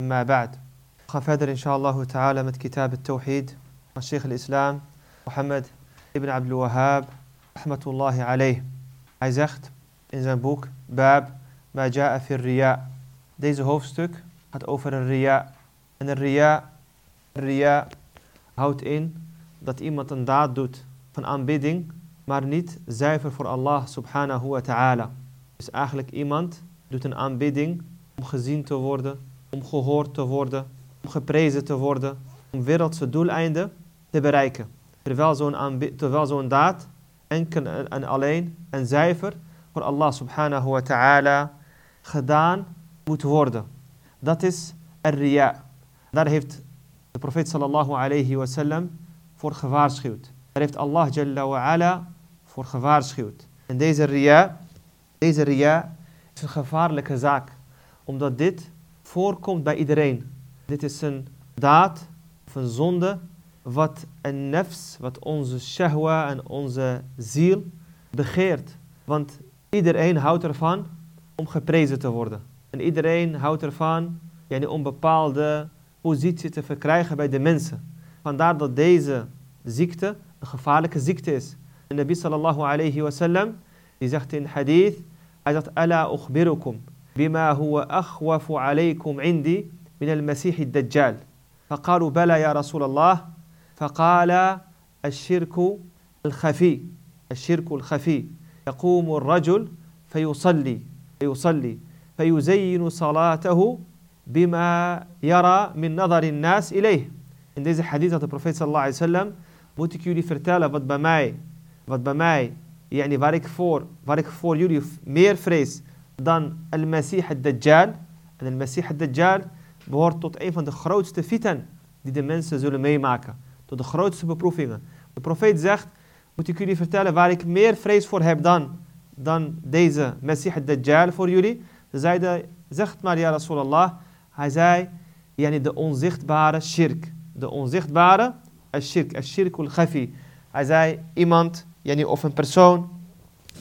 أما بعد We gaan verder inshallah ta'ala met kitab het-tawhid van Sheikh al-Islam Mohammed ibn Abdul Wahhab rahmatullahi alayh. Hij zegt in zijn boek Bab ma ja'a fi riya. Deze hoofdstuk gaat over een riya. En een riya, riya houdt in dat iemand een daad doet van aanbidding, maar niet zuiver voor Allah subhanahu wa ta'ala. Dus eigenlijk iemand doet een aanbidding om gezien te worden, om gehoord te worden, om geprezen te worden, om wereldse doeleinden te bereiken. Terwijl zo'n, zo'n daad enkel en en alleen en zuiver voor Allah subhanahu wa ta'ala gedaan moet worden. Dat is er-riya. Daar heeft de profeet sallallahu alayhi wa sallam voor gewaarschuwd. Daar heeft Allah jalla wa ala voor gewaarschuwd. En deze riya, deze riya is een gevaarlijke zaak. Omdat dit voorkomt bij iedereen. Dit is een daad of een zonde wat een nefs, wat onze shahwa en onze ziel begeert. Want iedereen houdt ervan om geprezen te worden. En iedereen houdt ervan yani, om bepaalde positie te verkrijgen bij de mensen. Vandaar dat deze ziekte een gevaarlijke ziekte is. En Nabi sallallahu alayhi wa sallam, die zegt in hadith, hij zegt, Ala ukhbirukum بما هو أخوف عليكم عندي من المسيح الدجال. فقالوا بلى يا رسول الله. فقال الشرك الخفي الشرك الخفي. يقوم الرجل فيصلي فيصلي فيزين صلاته بما يرى من نظر الناس إليه. إن هذا حديث البروفيس صلى الله عليه وسلم متكيولي فرتالة فضبماي فضبماي يعني فارك فور فارك فور يوليو مير فريس dan al-Masih al-Dajjal. En al-Masih al-Dajjal behoort tot een van de grootste fitan die de mensen zullen meemaken. Tot de grootste beproevingen. De profeet zegt, moet ik jullie vertellen waar ik meer vrees voor heb dan, dan deze Masih al-Dajjal voor jullie. Ze zegt maar ja Rasulallah. Hij zei, yani de onzichtbare shirk. De onzichtbare shirk, shirk. Hij zei, iemand, yani of een persoon,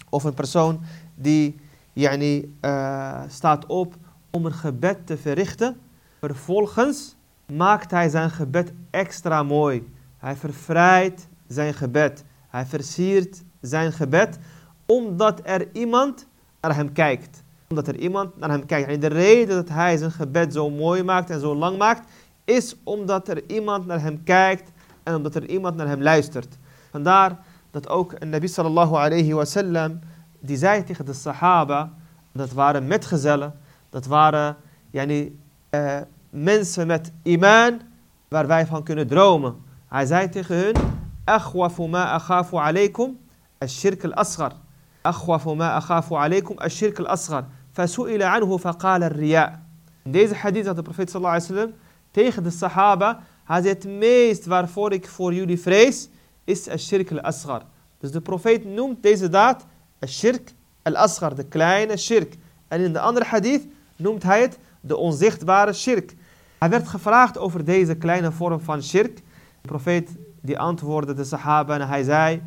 of een persoon die yani, uh, staat op om een gebed te verrichten. Vervolgens maakt hij zijn gebed extra mooi. Hij vervrijdt zijn gebed. Hij versiert zijn gebed omdat er iemand naar hem kijkt. Omdat er iemand naar hem kijkt. En de reden dat hij zijn gebed zo mooi maakt en zo lang maakt, is omdat er iemand naar hem kijkt en omdat er iemand naar hem luistert. Vandaar dat ook Nabi sallallahu alayhi wa sallam, die zei tegen de sahaba, dat waren metgezellen, dat waren yani, uh, mensen met iman waar wij van kunnen dromen. Hij zei tegen hun, akhwafu ma akhafu alaykum الشرك الأصغر أخوف ما أخاف عليكم الشرك الأصغر فسئل عنه فقال الرياء In deze hadith had de profeet sallallahu alayhi wa sallam tegen de sahaba, hij zei het meest waarvoor ik voor jullie vrees, is al-shirk al-asghar. Dus de profeet noemt deze daad al-shirk al-asghar, de kleine shirk. En in de andere hadith noemt hij het de onzichtbare shirk. Hij werd gevraagd over deze kleine vorm van shirk. De profeet die antwoordde de sahaba en hij zei,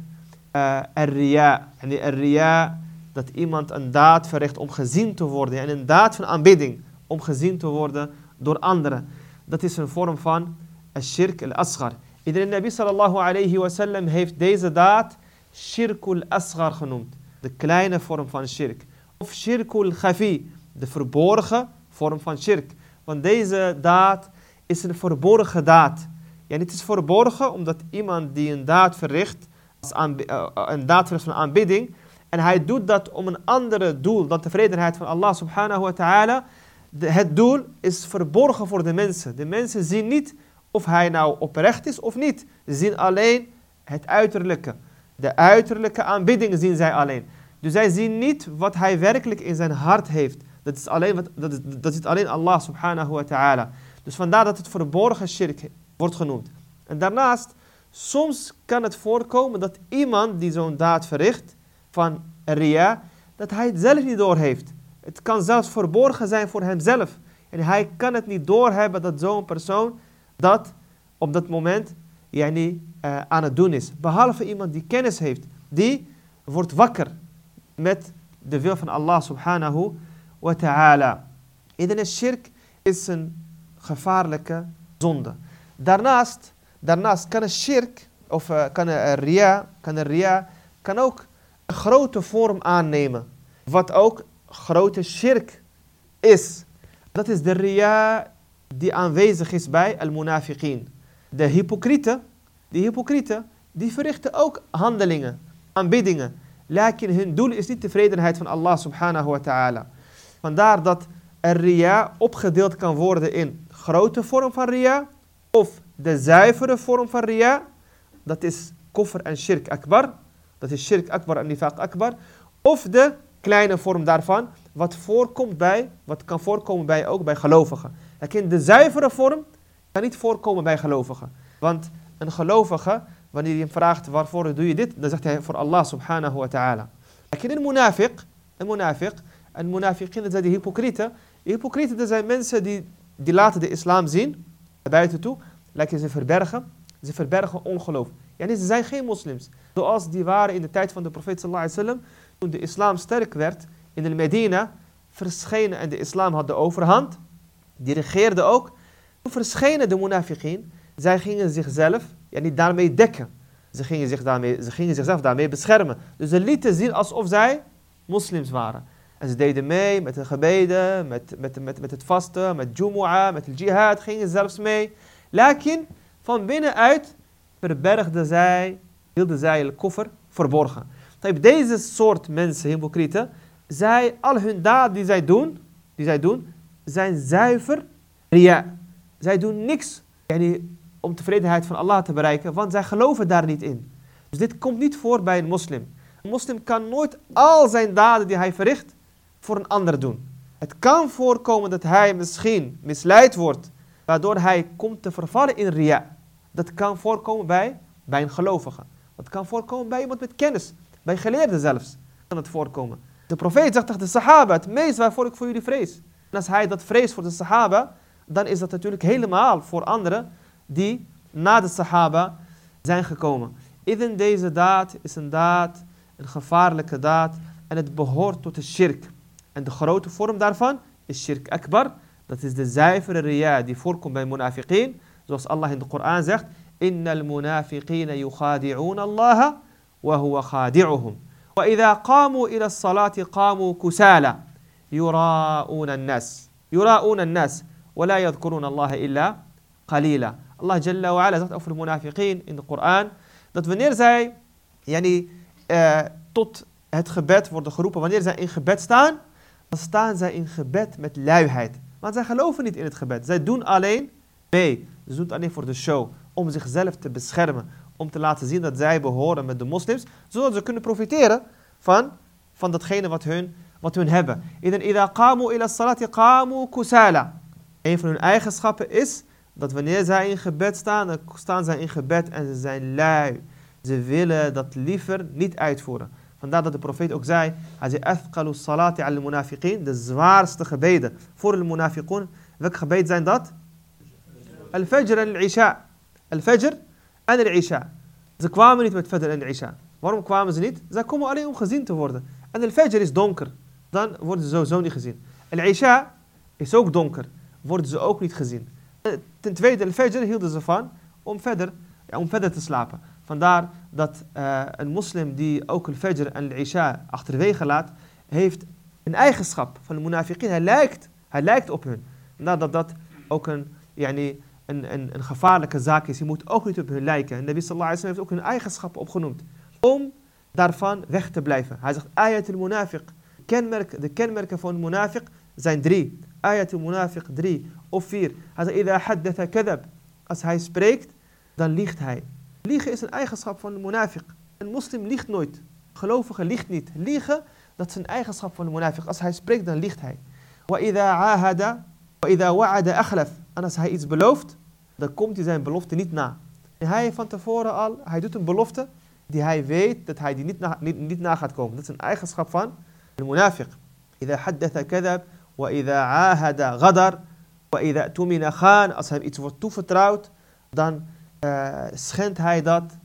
uh, ar-riya. En ar-riya, dat iemand een daad verricht om gezien te worden. En een daad van aanbidding om gezien te worden door anderen. Dat is een vorm van al-shirk al-asghar. Iedereen Nabi sallallahu alayhi wa sallam heeft deze daad shirkul asghar genoemd. De kleine vorm van shirk. Of shirkul khafi, de verborgen vorm van shirk. Want deze daad is een verborgen daad. Ja, het is verborgen omdat iemand die een daad verricht, als uh, een daad verricht van aanbidding, en hij doet dat om een andere doel dan tevredenheid van Allah subhanahu wa ta'ala. Het doel is verborgen voor de mensen. De mensen zien niet of hij nou oprecht is of niet. Ze zien alleen het uiterlijke. De uiterlijke aanbidding zien zij alleen. Dus zij zien niet wat hij werkelijk in zijn hart heeft. Dat is alleen, wat, dat is, is alleen Allah subhanahu wa ta'ala. Dus vandaar dat het verborgen shirk wordt genoemd. En daarnaast, soms kan het voorkomen dat iemand die zo'n daad verricht van ria, dat hij het zelf niet doorheeft. Het kan zelfs verborgen zijn voor hemzelf. En hij kan het niet doorhebben dat zo'n persoon dat op dat moment yani, uh, aan het doen is. Behalve iemand die kennis heeft, die wordt wakker met de wil van Allah subhanahu wa ta'ala. Iedereen shirk is een gevaarlijke zonde. Daarnaast, daarnaast kan een shirk, of uh, kan een ria, kan een ria, kan ook een grote vorm aannemen. Wat ook grote shirk is. Dat is de ria die aanwezig is bij al-munafiqin. De hypocrieten, die hypocrieten, die verrichten ook handelingen, aanbiddingen. Lakin hun doel is niet tevredenheid van Allah subhanahu wa ta'ala. Vandaar dat er ria opgedeeld kan worden in grote vorm van ria of de zuivere vorm van ria. Dat is koffer en shirk akbar. Dat is shirk akbar en nifaq akbar. Of de kleine vorm daarvan, wat, voorkomt bij, wat kan voorkomen bij, ook bij gelovigen. in de zuivere vorm kan niet voorkomen bij gelovigen. Want een gelovige, wanneer je hem vraagt waarvoor doe je dit, dan zegt hij voor Allah subhanahu wa ta'ala. in een munafiq, een munafiq, en munafiqin, dat zijn die hypocrieten. Hypocrieten, dat zijn mensen die, die laten de islam zien, naar buiten toe, lijken ze verbergen. Ze verbergen ongeloof. Ja, ze zijn geen moslims. Zoals die waren in de tijd van de profeet sallallahu alaihi wasallam. Toen de islam sterk werd in de Medina, verschenen en de islam had de overhand. Die regeerde ook. Verschenen de munafiqin. Zij gingen zichzelf ja, niet daarmee dekken. Ze gingen, zich daarmee, ze gingen zichzelf daarmee beschermen. Dus ze lieten zien alsof zij moslims waren. En ze deden mee met de gebeden, met, met, met, met het vasten, met Jumu'ah, met het jihad, gingen zelfs mee. Lakin, van binnenuit verbergden zij, hielden zij de koffer verborgen. Deze soort mensen, hypocrieten, zij, al hun daden die zij doen, die zij doen, zijn zuiver ria. Zij doen niks om tevredenheid van Allah te bereiken, want zij geloven daar niet in. Dus dit komt niet voor bij een moslim. Een moslim kan nooit al zijn daden die hij verricht, voor een ander doen. Het kan voorkomen dat hij misschien misleid wordt, waardoor hij komt te vervallen in ria. Dat kan voorkomen bij, bij een gelovige. Dat kan voorkomen bij iemand met kennis, bij geleerden zelfs kan het voorkomen. De profeet zegt tegen de sahaba, het meest waarvoor ik voor jullie vrees. En als hij dat vreest voor de sahaba, dan is dat natuurlijk helemaal voor anderen die na de sahaba zijn gekomen. Ieden deze daad is een daad, een gevaarlijke daad en het behoort tot de shirk. En de grote vorm daarvan is shirk akbar. Dat is de zuivere ria die voorkomt bij munafiqeen. Zoals Allah in de Koran zegt. Innal munafiqeen yukhadi'un Allah wa huwa khadi'uhum. وإذا قاموا إلى الصلاة قاموا كسالى يراءون الناس يراءون الناس ولا يذكرون الله إلا قليلا Allah Jalla wa ala zegt over de munafiqeen in de Koran dat wanneer zij yani, uh, tot het gebed worden geroepen, wanneer zij in gebed staan, dan staan zij in gebed met luiheid. Want zij geloven niet in het gebed. Zij doen alleen mee. Ze doen het alleen voor de show. Om zichzelf te beschermen. Om te laten zien dat zij behoren met de moslims. Zodat ze kunnen profiteren van, van datgene wat hun, wat hun hebben. Idan qamu ila salati qamu kusala. Een van hun eigenschappen is dat wanneer zij in gebed staan, dan staan zij in gebed en ze zijn lui. Ze willen dat liever niet uitvoeren. Vandaar dat de profeet ook zei, salati al de zwaarste gebeden voor de munafiqun. Welke gebeden zijn dat? Al-fajr en al-isha. Al-fajr en al-isha. Ze kwamen niet met fajr en al-isha. Waarom kwamen ze niet? Ze komen alleen om gezien te worden. En al-fajr is donker. Dan worden ze sowieso niet gezien. Al-isha is ook donker. Worden ze ook niet gezien. Ten tweede, al-fajr hielden ze van om verder, om verder te slapen. Vandaar dat uh, een moslim die ook al-fajr en al-isha achterwege laat, heeft een eigenschap van de munafiqin. Hij lijkt, hij lijkt op hun. Nadat dat ook een, yani, een, een, een gevaarlijke zaak is. Je moet ook niet op hun lijken. En Nabi sallallahu heeft ook hun eigenschappen opgenoemd. Om daarvan weg te blijven. Hij zegt, ayatul munafiq. Kenmerk, de kenmerken van de munafiq zijn drie munafiq 3 of 4. Als hij spreekt, dan liegt hij. Liegen is een eigenschap van de munafiq. Een moslim liegt nooit. Gelovige liegt niet. Liegen, dat is een eigenschap van de munafiq. Als hij spreekt, dan liegt hij. Wa wa wa'ada akhlaf. En als hij iets belooft, dan komt hij zijn belofte niet na. Hij van tevoren al, hij doet een belofte die hij weet dat hij die niet na, niet, niet na gaat komen. Dat is een eigenschap van de munafiq. Kadab. وإذا عاهد غدر وإذا اؤتمن خان als hij iets wordt toevertrouwd dan uh, schendt hij dat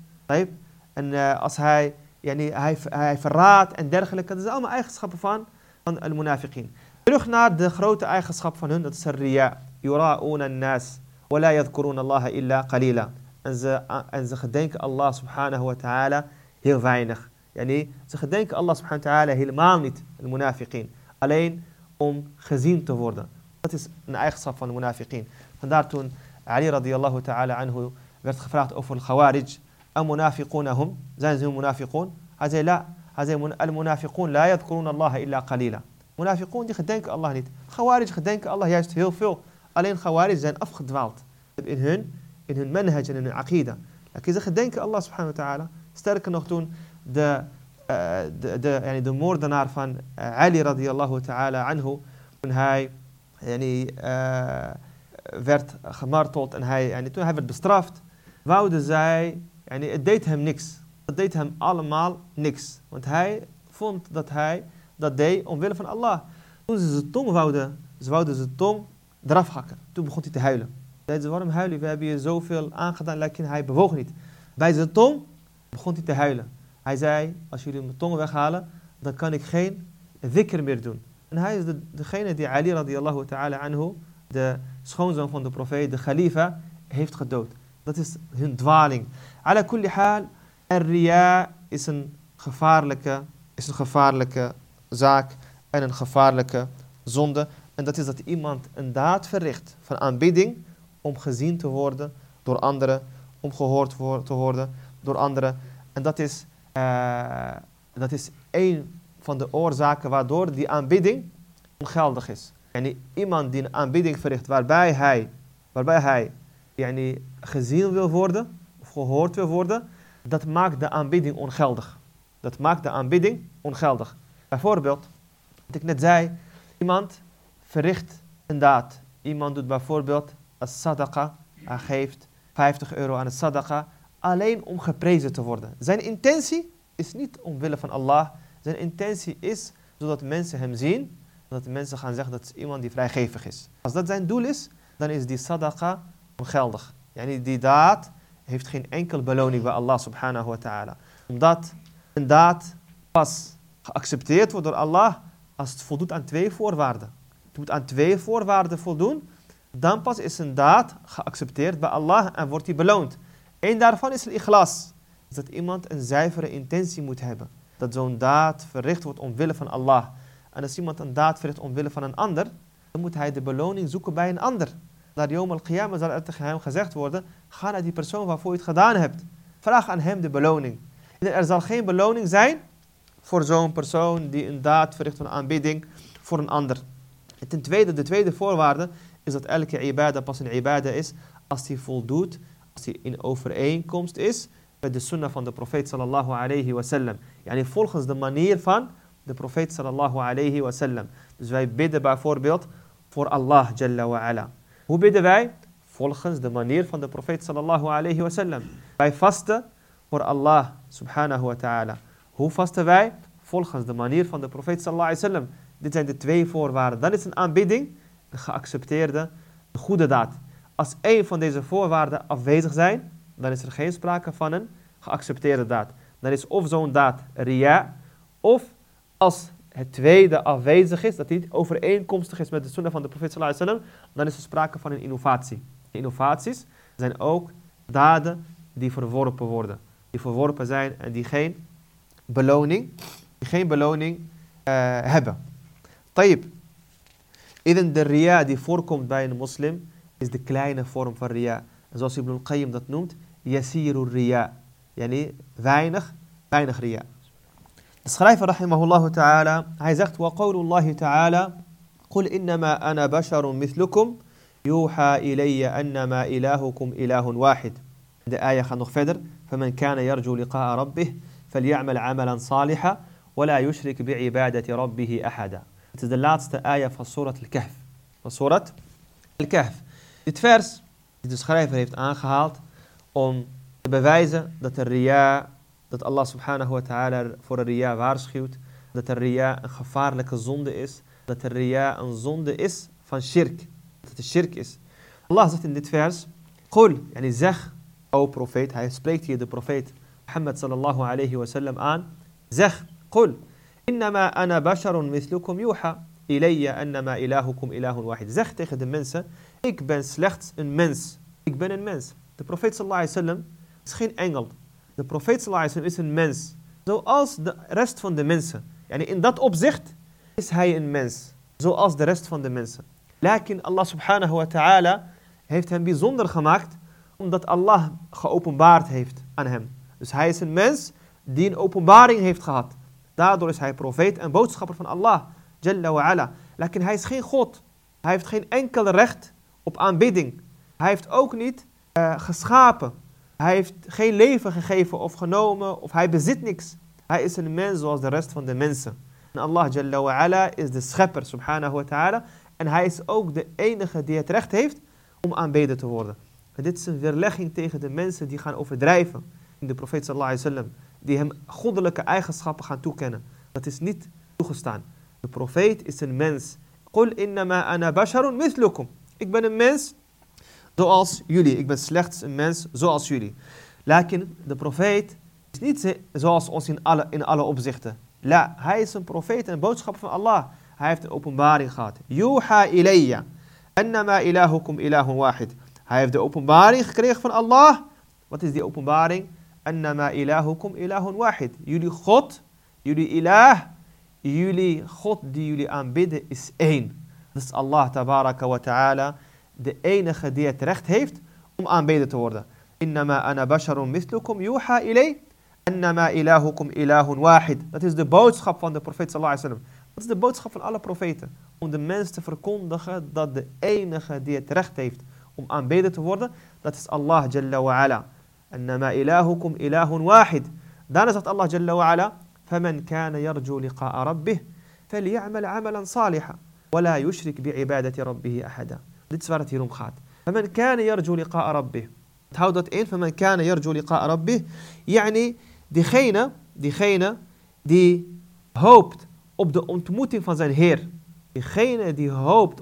en uh, als hij, yani, hij, hij verraadt en dergelijke dat zijn allemaal eigenschappen van, van al-munafiqin terug naar de grote eigenschap van hun dat is riya yura'una an-nas wa la yadhkuruna Allah illa qalila en ze, en ze gedenken Allah subhanahu wa ta'ala heel weinig yani, ze gedenken Allah subhanahu wa ta'ala helemaal niet al-munafiqin alleen om gezien te worden. Dat is een eigenschap van de munafiqin. Vandaar toen Ali radiyallahu ta'ala anhu werd gevraagd over de khawarij. Al-munafiqunahum, zijn ze hun munafiqun? Hij zei la. Hij zei al-munafiqun la yadkurun Allah illa qalila. Munafiqun die gedenken Allah niet. Khawarij gedenken Allah juist heel veel. Alleen khawarij zijn afgedwaald in hun, in hun manhaj en in hun aqida. Ze gedenken Allah subhanahu wa ta'ala. Sterker nog toen de uh, de, de, yani de moordenaar van uh, Ali radiyallahu ta'ala anhu, toen hij yani, uh, werd gemarteld en hij, yani, toen hij werd bestraft, wouden zij, yani, het deed hem niks. Het deed hem allemaal niks. Want hij vond dat hij dat deed omwille van Allah. Toen ze zijn tong wouden, ze wouden zijn tong eraf hakken. Toen begon hij te huilen. Zeiden ze, waarom huilen? We hebben je zoveel aangedaan, lijkt hij bewoog niet. Bij zijn tong begon hij te huilen. Hij zei, als jullie mijn tong weghalen, dan kan ik geen dhikr meer doen. En hij is de, degene die Ali radiallahu ta'ala anhu, de schoonzoon van de profeet, de khalifa, heeft gedood. Dat is hun dwaling. Ala kulli haal, riya is een gevaarlijke, is een gevaarlijke zaak en een gevaarlijke zonde. En dat is dat iemand een daad verricht van aanbidding om gezien te worden door anderen, om gehoord te worden door anderen. En dat is uh, dat is een van de oorzaken waardoor die aanbidding ongeldig is. Yani iemand die een aanbidding verricht waarbij hij, waarbij hij yani, gezien wil worden of gehoord wil worden, dat maakt de aanbidding ongeldig. Dat maakt de aanbidding ongeldig. Bijvoorbeeld, wat ik net zei, iemand verricht een daad. Iemand doet bijvoorbeeld een sadaqa, hij geeft 50 euro aan het sadaqa, alleen om geprezen te worden. Zijn intentie is niet omwille van Allah. Zijn intentie is zodat mensen hem zien, zodat mensen gaan zeggen dat het iemand die vrijgevig is. Als dat zijn doel is, dan is die sadaqa ongeldig. Yani die daad heeft geen enkel beloning bij Allah subhanahu wa ta'ala. Omdat een daad pas geaccepteerd wordt door Allah als het voldoet aan twee voorwaarden. Het moet aan twee voorwaarden voldoen, dan pas is een daad geaccepteerd bij Allah en wordt hij beloond. Eén daarvan is al-ikhlas. Dat iemand een zuivere intentie moet hebben. Dat zo'n daad verricht wordt omwille van Allah. En als iemand een daad verricht omwille van een ander, dan moet hij de beloning zoeken bij een ander. Naar Yom al-Qiyamah zal er tegen hem gezegd worden, ga naar die persoon waarvoor je het gedaan hebt. Vraag aan hem de beloning. En er zal geen beloning zijn voor zo'n persoon die een daad verricht van aanbidding voor een ander. En ten tweede, de tweede voorwaarde is dat elke ibadah pas een ibadah is als die voldoet hij in overeenkomst is met de sunnah van de profeet sallallahu alayhi wasallam. Yani volgens de manier van de profeet sallallahu alayhi wasallam. Dus wij bidden bijvoorbeeld voor Allah jalla wa ala. Hoe bidden wij? Volgens de manier van de profeet sallallahu alayhi wasallam. Wij vasten voor Allah subhanahu wa ta'ala. Hoe vasten wij? Volgens de manier van de profeet sallallahu alayhi wasallam. Dit zijn de twee voorwaarden. Dan is een aanbidding een geaccepteerde goede daad. Als één van deze voorwaarden afwezig zijn, dan is er geen sprake van een geaccepteerde daad. Dan is of zo'n daad ria, of als het tweede afwezig is, dat die overeenkomstig is met de sunnah van de profeet sallallahu alaihi wasallam, dan is er sprake van een innovatie. Innovaties zijn ook daden die verworpen worden. Die verworpen zijn en die geen beloning, geen beloning uh, hebben. Tayyip. Idan de ria die voorkomt bij een moslim, is de kleine vorm van ria. En zoals Ibn al-Qayyim dat noemt, yasiru ria. Yani weinig, weinig ria. De schrijver rahimahullah ta'ala, hij zegt, wa qawlullahi ta'ala, قل إنما أنا بشر مثلكم يوحى إلي أنما إلهكم إله واحد. De ayah gaat nog verder. فمن كان يرجو لقاء ربه فليعمل عملا صالحا ولا يشرك بعبادة ربه أحدا. Het is de laatste ayah van Surat al-Kahf. Van Surat al-Kahf. Dit vers, die de schrijver heeft aangehaald om te bewijzen dat de ria, dat Allah subhanahu wa ta'ala voor de ria waarschuwt, dat de ria een gevaarlijke zonde is, dat de ria een zonde is van shirk, dat het shirk is. Allah zegt in dit vers, Qul, yani zeg, o profeet, hij spreekt hier de profeet Muhammad sallallahu alayhi wa sallam aan, zeg, Qul, innama ana basharun mislukum yuha ilayya annama ilahukum ilahun wahid. Zeg tegen de mensen, ik ben slechts een mens. Ik ben een mens. De profeet sallallahu sallam is geen engel. De profeet sallallahu is een mens. Zoals de rest van de mensen. Yani in dat opzicht is hij een mens. Zoals de rest van de mensen. Lakin Allah subhanahu wa ta'ala heeft hem bijzonder gemaakt omdat Allah geopenbaard heeft aan hem. Dus hij is een mens die een openbaring heeft gehad. Daardoor is hij profeet en boodschapper van Allah. Jalla wa ala. Lakin hij is geen God. Hij heeft geen enkel recht op aanbidding. Hij heeft ook niet uh, geschapen. Hij heeft geen leven gegeven of genomen of hij bezit niks. Hij is een mens zoals de rest van de mensen. En Allah Jalla wa ala is de schepper subhanahu wa ta'ala. En hij is ook de enige die het recht heeft om aanbeden te worden. En dit is een weerlegging tegen de mensen die gaan overdrijven. In de profeet sallallahu alaihi wasallam. Die hem goddelijke eigenschappen gaan toekennen. Dat is niet toegestaan. De profeet is een mens. Innama ana basharun mislukum. Ik ben een mens zoals jullie. Ik ben slechts een mens zoals jullie. Lakin, de profeet is niet zoals ons in alle, in alle opzichten. La, hij is een profeet en boodschap van Allah. Hij heeft een openbaring gehad. Yuha ilayya. Annama ilahukum ilahun wahid. Hij heeft de openbaring gekregen van Allah. Wat is die openbaring? Annama ilahukum ilahun wahid. Jullie God, jullie ilah, jullie God die jullie aanbidden is één. Is Allah tabaraka wa ta'ala, de enige die het recht heeft om aanbeden te worden. Innama ana basharun mislukum yuha ilay. Annama ilahukum ilahun wahid. Dat is de boodschap van de profeet sallallahu alaihi wasallam. Dat is de boodschap van alle profeten. Om de mensen te verkondigen dat de enige die het recht heeft om aanbeden te worden, dat is Allah Jalla wa ala. Annama ilahukum ilahun wahid. Daarna zegt Allah Jalla wa ala, فمن كان يرجو لقاء ربه فليعمل عملا صالحا ولا يشرك بعبادة ربه أحدا. Dit is waar het hier om gaat. فمن كان يرجو لقاء ربه. Houd dat in. فمن كان يرجو لقاء ربه. يعني diegene, diegene die hoopt op de ontmoeting van zijn Heer. Diegene die hoopt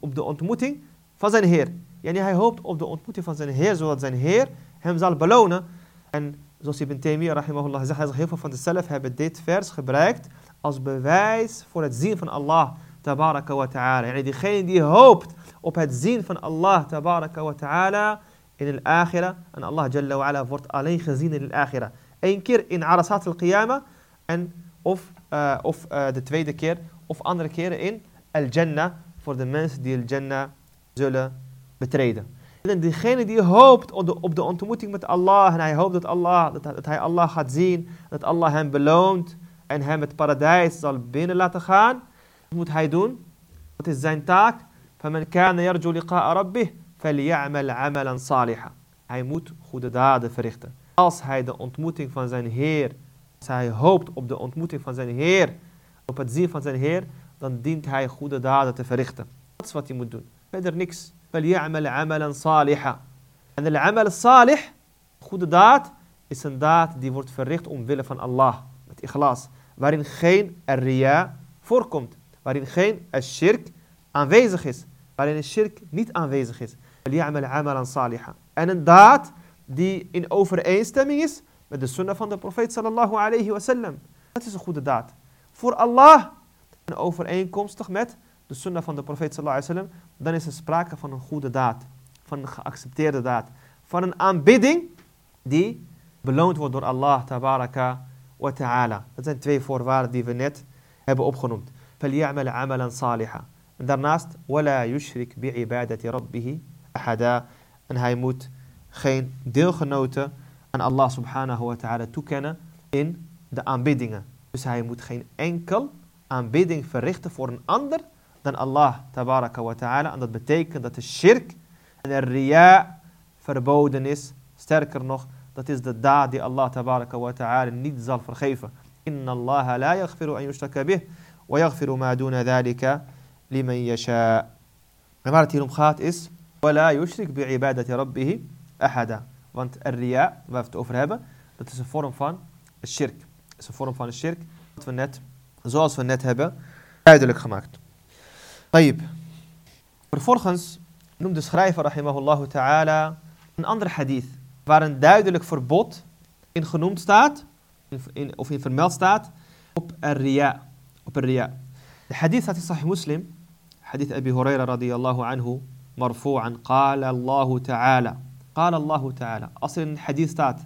op de ontmoeting van zijn Heer. Yani hij hoopt op de ontmoeting van zijn Heer, zodat zijn Heer hem zal belonen. En zoals Ibn Taymiyyah rahimahullah zegt, hij zegt heel veel van de zelf hebben dit vers gebruikt als bewijs voor het zien van Allah tabaraka wa ta'ala. Diegene die hoopt op het zien van Allah tabaraka wa ta'ala in de akhira. En Allah jalla wa ala wordt alleen gezien in de akhira. Eén keer in Arasat al-Qiyamah of, uh, of uh, de tweede keer of andere keren in al-Jannah voor de mensen die al-Jannah zullen betreden. En diegene die hoopt op de, op de ontmoeting met Allah en hij hoopt dat, Allah, dat, dat hij Allah gaat zien, dat Allah hem beloont en hem het paradijs zal binnen laten gaan, wat moet hij doen? Wat is zijn taak? فَمَنْ كَانَ يَرْجُو لِقَاءَ رَبِّهِ فَلْيَعْمَلْ عَمَلًا صَالِحًا Hij moet goede daden verrichten. Als hij de ontmoeting van zijn Heer, als hij hoopt op de ontmoeting van zijn Heer, op het zien van zijn Heer, dan dient hij goede daden te verrichten. Dat is wat hij moet doen. Verder niks. فليعمل عملا صالحا. En de amal salih, goede daad, is een daad die wordt verricht omwille van Allah. Met ikhlas. Waarin geen ria voorkomt. waarin geen eh, shirk aanwezig is, waarin een shirk niet aanwezig is. En een daad die in overeenstemming is met de sunnah van de profeet sallallahu alayhi wasallam. Dat is een goede daad. Voor Allah en overeenkomstig met de sunnah van de profeet sallallahu alayhi wasallam, dan is er sprake van een goede daad, van een geaccepteerde daad, van een aanbidding die beloond wordt door Allah tabaraka wa ta'ala. Dat zijn twee voorwaarden die we net hebben opgenoemd. فَلْيَعْمَلْ عَمَلًا صَالِحًا En daarnaast, وَلَا يُشْرِكْ بِعِبَادَةِ رَبِّهِ ahada. En hij moet geen deelgenoten aan Allah subhanahu wa ta'ala toekennen in de aanbiddingen. Dus hij moet geen enkel aanbidding verrichten voor een ander dan Allah tabaraka wa ta'ala. En dat betekent dat de shirk en de riya verboden is. Sterker nog, dat is de daad die Allah tabaraka wa ta'ala niet zal vergeven. Inna Allah la yaghfiru an yushtaka bih. Wa yaghfiru ma duna dhalika liman yasha. En waar het hier om gaat is... وَلَا يُشْرِكْ بِعِبَادَةِ رَبِّهِ أَحَدًا Want ria, waar we het over hebben, dat is een vorm van shirk. Dat is een vorm van shirk, wat we net, zoals we net hebben, duidelijk gemaakt. Tayyip. Vervolgens noemt de schrijver, rahimahullah ta'ala, een ander hadith, waar een duidelijk verbod in genoemd staat, in, of in vermeld staat, op ria. op. De hadith staat Sahih Muslim, hadith Abi Huraira radiyallahu anhu, marfu'an, qala Allahu ta'ala. Qala Allahu ta'ala. Als er in een hadith staat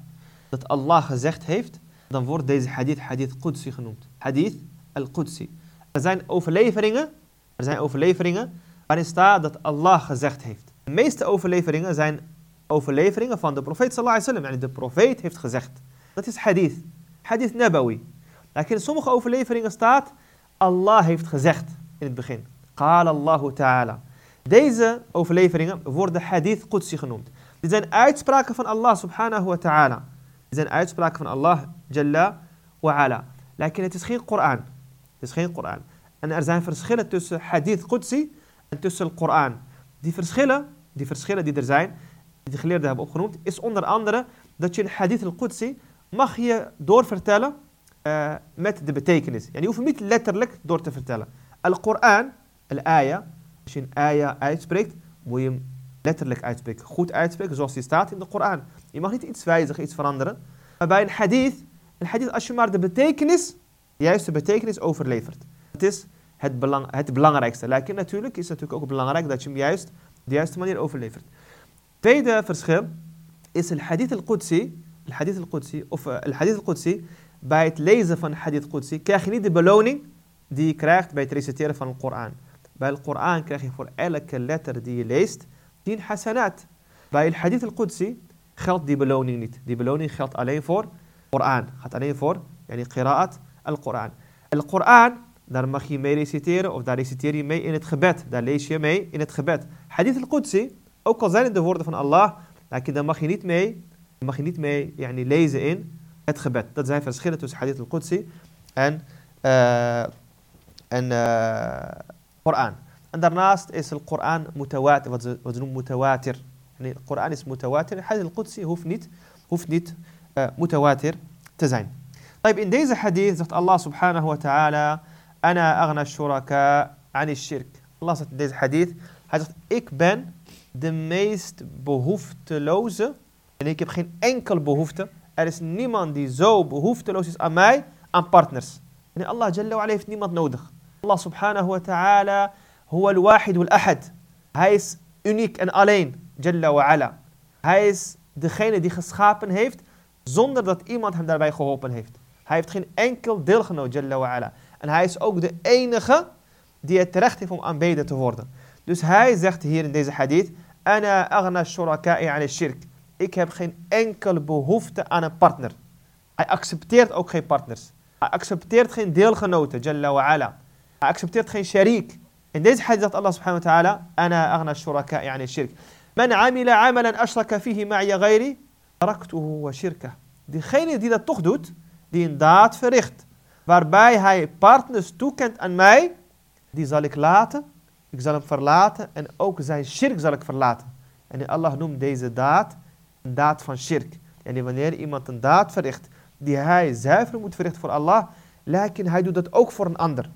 dat Allah gezegd heeft, dan wordt deze hadith hadith Qudsi genoemd. Hadith al-Qudsi. Er zijn overleveringen, er zijn overleveringen waarin staat dat Allah gezegd heeft. De meeste overleveringen zijn overleveringen van de profeet sallallahu alaihi wasallam. De profeet heeft gezegd. Dat is hadith. Hadith nabawi. Maar in sommige overleveringen staat Allah heeft gezegd in het begin. Qala Allahu ta'ala. Deze overleveringen worden hadith Qudsi genoemd. Dit zijn uitspraken van Allah subhanahu wa ta'ala. Dit zijn uitspraken van Allah jalla wa ala. Lekker, het is geen Koran. Het is geen Koran. En er zijn verschillen tussen hadith Qudsi en tussen Koran. Die verschillen, die verschillen die er zijn, die de geleerden hebben opgenoemd, is onder andere dat je in hadith al-Qudsi mag je doorvertellen met de betekenis. En je hoeft hem niet letterlijk door te vertellen. Al-Quran, al-ayah, als je een ayah uitspreekt, moet je hem letterlijk uitspreken. Goed uitspreken zoals die staat in de Koran. Je mag niet iets wijzigen, iets veranderen. Maar bij een hadith, een hadith als je maar de betekenis, de juiste betekenis overlevert. Het is het, belang, het belangrijkste. Lijken natuurlijk is het natuurlijk ook belangrijk dat je hem juist de juiste manier overlevert. Tweede verschil is het hadith al-Qudsi. Hadith al-Qudsi, of uh, hadith al-Qudsi. Bij het lezen van hadith al-Qudsi krijg je niet de beloning die je krijgt bij het reciteren van de Koran. Bij de Koran krijg je voor elke letter die je leest 10 hasanat. Bij het hadith al-Qudsi geldt die beloning niet. Die beloning geldt alleen voor Koran. Gaat alleen voor yani qiraat al-Koran. Al-Koran, daar mag je mee reciteren of daar reciteer je mee in het gebed. Daar lees je mee in het gebed. Hadith al-Qudsi, ook al zijn het de woorden van Allah, dan mag je niet mee, mag je niet mee yani, lezen in het gebed. Dat zijn verschillen tussen hadith al-Qudsi en, uh, en uh, Koran. En daarnaast is de Koran mutawatir, wat ze, wat ze noemen mutawatir. De Koran is mutawatir. Hadith al-Qudsi hoeft niet, hoeft niet uh, mutawatir te zijn. In deze hadith zegt Allah subhanahu wa ta'ala, Ana aghna shuraka ani shirk. Allah zegt in deze hadith, hij zegt, ik ben de meest behoefteloze en ik heb geen enkele behoefte. Er is niemand die zo behoefteloos is aan mij, aan partners. En Allah Jalla heeft niemand nodig. Allah subhanahu wa ta'ala huwa al-wahid al-ahad. Hij is uniek en alleen, Jalla wa ala. Hij is degene die geschapen heeft zonder dat iemand hem daarbij geholpen heeft. Hij heeft geen enkel deelgenoot, Jalla wa ala. En hij is ook de enige die het recht heeft om aanbeden te worden. Dus hij zegt hier in deze hadith, Ana aghna shuraka'i aan shirk. Ik heb geen enkele behoefte aan een partner. Hij accepteert ook geen partners. Hij accepteert geen deelgenoten, Jalla wa ala. Hij accepteert geen sharik. In deze hadith zegt Allah subhanahu wa ta'ala, Ana aghna shuraka'i aan shirk. Man amila amalan ashraka fihi ma'i ghairi, taraktuhu wa shirka. Diegene die dat toch doet, die een daad verricht, waarbij hij partners toekent aan mij, die zal ik laten, ik zal hem verlaten en ook zijn shirk zal ik verlaten. En Allah noemt deze daad daad van shirk. En wanneer iemand een daad verricht die hij zuiver moet verrichten voor Allah, lijken hij doet dat ook voor een ander.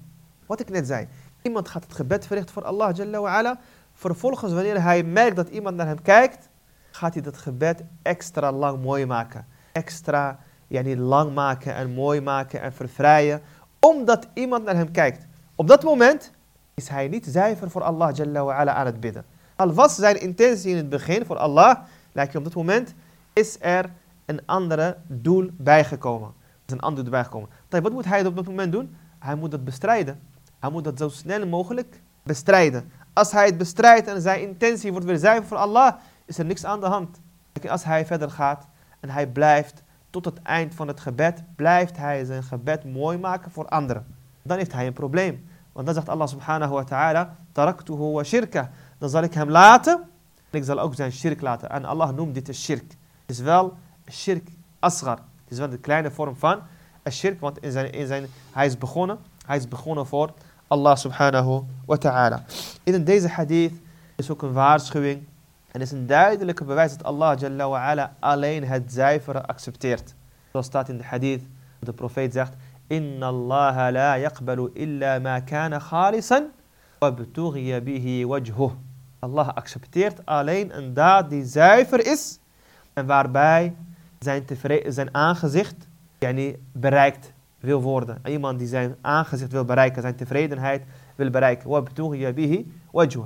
Wat ik net zei. Iemand gaat het gebed verrichten voor Allah Jalla wa ala. Vervolgens wanneer hij merkt dat iemand naar hem kijkt, gaat hij dat gebed extra lang mooi maken. Extra yani, lang maken en mooi maken en vervrijen. Omdat iemand naar hem kijkt. Op dat moment is hij niet zuiver voor Allah Jalla wa ala aan het bidden. Al was zijn intentie in het begin voor Allah, lijkt op dat moment is er een andere doel bijgekomen. Is een ander doel bijgekomen. Wat moet hij op dat moment doen? Hij moet dat bestrijden. Hij moet dat zo snel mogelijk bestrijden. Als hij het bestrijdt en zijn intentie wordt weer zuiver voor Allah, is er niks aan de hand. Als hij verder gaat en hij blijft tot het eind van het gebed, blijft hij zijn gebed mooi maken voor anderen. Dan heeft hij een probleem. Want dan zegt Allah subhanahu wa ta'ala, taraktuhu wa shirka. Dan zal ik hem laten en ik zal ook zijn shirk laten. En Allah noemt dit een shirk. Het is wel shirk asgar. Het is wel de kleine vorm van een shirk, want in zijn, in zijn, hij is begonnen. Hij is begonnen voor Allah subhanahu wa ta'ala. In deze hadith is ook een waarschuwing en is een duidelijke bewijs dat Allah Jalla wa ala alleen het zuivere accepteert. Zoals staat in de hadith, de profeet zegt, Inna Allah la yaqbalu illa ma kana khalisan wa bihi wajhuh. Allah accepteert alleen een daad die zuiver is en waarbij zijn, zijn aangezicht yani, bereikt wil worden. Iemand die zijn aangezicht wil bereiken, zijn tevredenheid wil bereiken.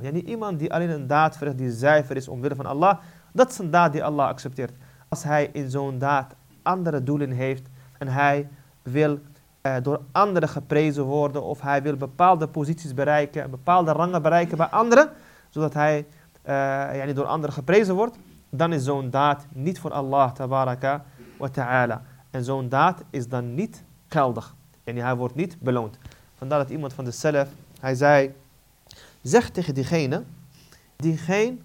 Yani iemand die alleen een daad verricht die zuiver is omwille van Allah. Dat is een daad die Allah accepteert. Als hij in zo'n daad andere doelen heeft en hij wil uh, door anderen geprezen worden of hij wil bepaalde posities bereiken, bepaalde rangen bereiken bij anderen, zodat hij uh, door anderen geprezen wordt, dan is zo'n daad niet voor Allah wa ta'ala. En zo'n daad is dan niet geldig. En hij wordt niet beloond. Vandaar dat iemand van de hij zei, zeg tegen diegene, diegene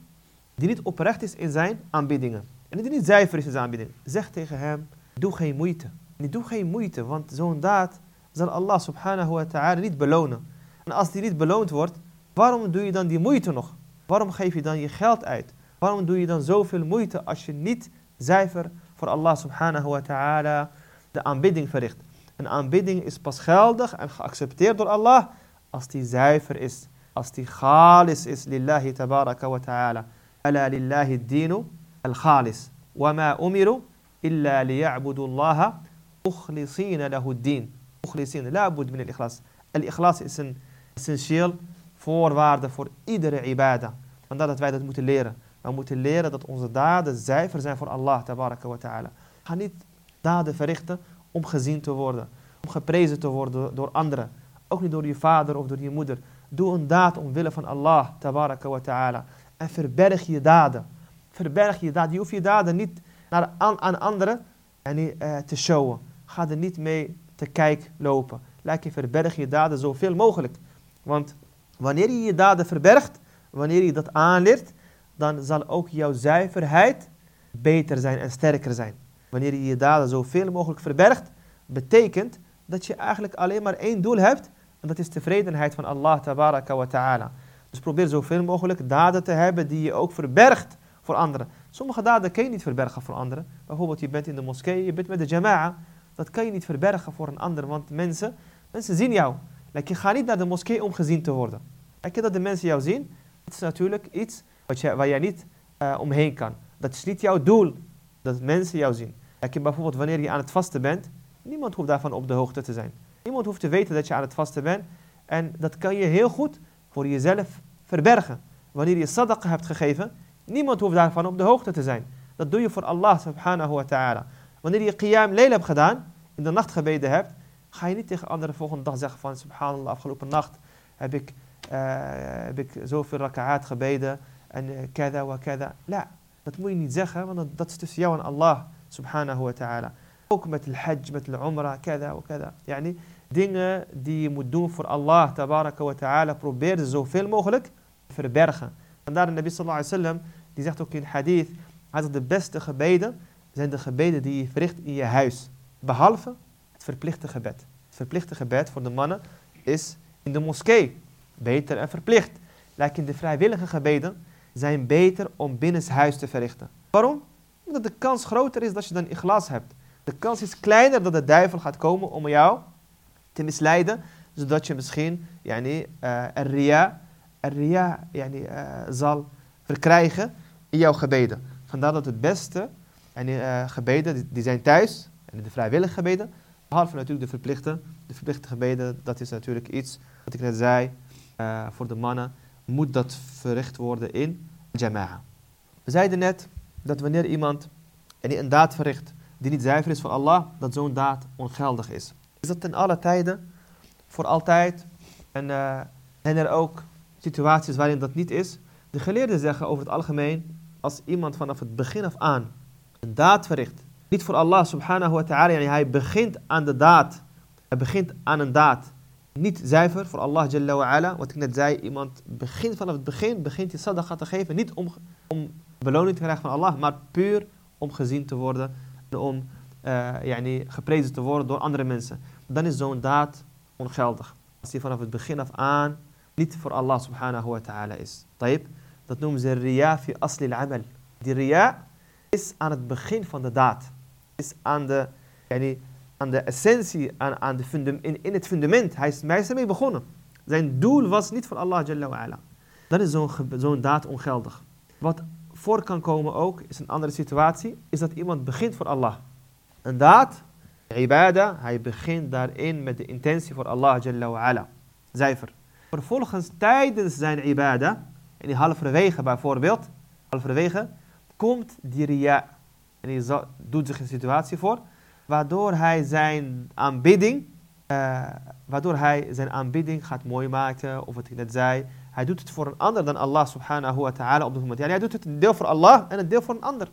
die niet oprecht is in zijn aanbiedingen. En die niet zuiver is in zijn aanbiedingen. Zeg tegen hem, doe geen moeite. En doe geen moeite, want zo'n daad zal Allah subhanahu wa ta'ala niet belonen. En als die niet beloond wordt, waarom doe je dan die moeite nog? Waarom geef je dan je geld uit? Waarom doe je dan zoveel moeite als je niet zuiver voor Allah subhanahu wa ta'ala de aanbidding verricht? Een aanbidding is pas geldig en geaccepteerd door Allah als die zuiver is. Als die khalis is lillahi tabaraka wa ta'ala. Ala lillahi dinu al-khalis. Wa ma umiru illa liya'budu Allah mukhlisina lahu din. Mukhlisina, la min al-ikhlas. Al-ikhlas is een essentieel voorwaarde voor iedere ibada. Vandaar dat wij dat moeten leren. We moeten leren dat onze daden zuiver zijn voor Allah ta'ala. Ga niet daden verrichten om gezien te worden, om geprezen te worden door anderen. Ook niet door je vader of door je moeder. Doe een daad omwille van Allah, ta'ala. En verberg je daden. Verberg je daden. Je hoeft je daden niet naar, aan, anderen uh, te showen. Ga er niet mee te kijk lopen. Laat je verberg je daden zoveel mogelijk. Want wanneer je je daden verbergt, wanneer je dat aanleert, dan zal ook jouw zuiverheid beter zijn en sterker zijn. Wanneer je je daden zoveel mogelijk verbergt, betekent dat je eigenlijk alleen maar één doel hebt. En dat is tevredenheid van Allah wa ta'ala. Dus probeer zoveel mogelijk daden te hebben die je ook verbergt voor anderen. Sommige daden kan je niet verbergen voor anderen. Bijvoorbeeld je bent in de moskee, je bent met de jama'a. Dat kan je niet verbergen voor een ander, want mensen, mensen zien jou. Like, gaat niet naar de moskee om gezien te worden. Kijk, dat de mensen jou zien, dat is natuurlijk iets wat je, waar jij niet uh, omheen kan. Dat is niet jouw doel, dat mensen jou zien. Kijk, bijvoorbeeld wanneer je aan het vasten bent, niemand hoeft daarvan op de hoogte te zijn. Niemand hoeft te weten dat je aan het vasten bent. En dat kan je heel goed voor jezelf verbergen. Wanneer je sadaqa hebt gegeven, niemand hoeft daarvan op de hoogte te zijn. Dat doe je voor Allah subhanahu wa ta'ala. Wanneer je qiyam leel hebt gedaan, in de nacht gebeden hebt, ga je niet tegen anderen de volgende dag zeggen van subhanallah, afgelopen nacht heb ik, uh, heb ik zoveel raka'at gebeden en uh, kada wa kada. La, dat moet je niet zeggen, want dat, is tussen jou en Allah subhanahu wa ta'ala. Ook met de hajj, met de umrah, kada wa kada. Yani, dingen die je moet doen voor Allah tabaraka wa ta'ala, probeer ze zoveel mogelijk verbergen. Vandaar de Nabi sallallahu alayhi wa sallam, die zegt ook in hadith, hij zegt de beste gebeden zijn de gebeden die je verricht in je huis. Behalve het verplichte gebed. Het verplichte gebed voor de mannen is in de moskee. Beter en verplicht. Lijkt in de vrijwillige gebeden zijn beter om binnenshuis te verrichten. Waarom? Omdat de kans groter is dat je dan glas hebt. De kans is kleiner dat de duivel gaat komen om jou te misleiden, zodat je misschien yani, een ria, een ria yani, uh, zal verkrijgen in jouw gebeden. Vandaar dat het beste yani, uh, gebeden, die, die, zijn thuis, en de vrijwillige gebeden, behalve natuurlijk de verplichte. De verplichte gebeden, dat is natuurlijk iets, wat ik net zei, voor de mannen moet dat verricht worden in jama'a. We zeiden net dat wanneer iemand een daad verricht die niet zuiver is voor Allah, dat zo'n daad ongeldig is. Is dat ten alle tijden, voor altijd? En uh, zijn er ook situaties waarin dat niet is. De geleerden zeggen over het algemeen, als iemand vanaf het begin af aan een daad verricht, niet voor Allah subhanahu wa ta'ala, hij begint aan de daad, hij begint aan een daad, niet zuiver voor Allah jalla wa ala, wat ik net zei, iemand begint vanaf het begin, begint hij sadaqa te geven, niet om, om beloning te krijgen van Allah, maar puur om gezien te worden en om uh, yani, geprezen te worden door andere mensen. Dan is zo'n daad ongeldig. Als hij vanaf het begin af aan niet voor Allah subhanahu wa ta'ala is. Taib, dat noemen ze riya fi asli al-amal. Die riya is aan het begin van de daad. Is aan de, aan de essentie, aan, aan de fundum, in, in het fundament. Hij is, hij ermee begonnen. Zijn doel was niet voor Allah jalla wa ala. Dan is zo'n daad ongeldig. Wat voor kan komen ook, is een andere situatie, is dat iemand begint voor Allah. Een daad, ibada, hij begint daarin met de intentie voor Allah jalla wa ala. Zuiver. Vervolgens tijdens zijn ibada, en die halverwege bijvoorbeeld, halverwege, komt die ria. En hij doet zich een situatie voor, waardoor hij zijn aanbidding, uh, waardoor hij zijn aanbidding gaat mooi maken, of wat ik net zei. Hij doet het voor een ander dan Allah subhanahu wa ta'ala op dit moment. Ja, hij doet het een deel voor Allah en een deel voor een ander.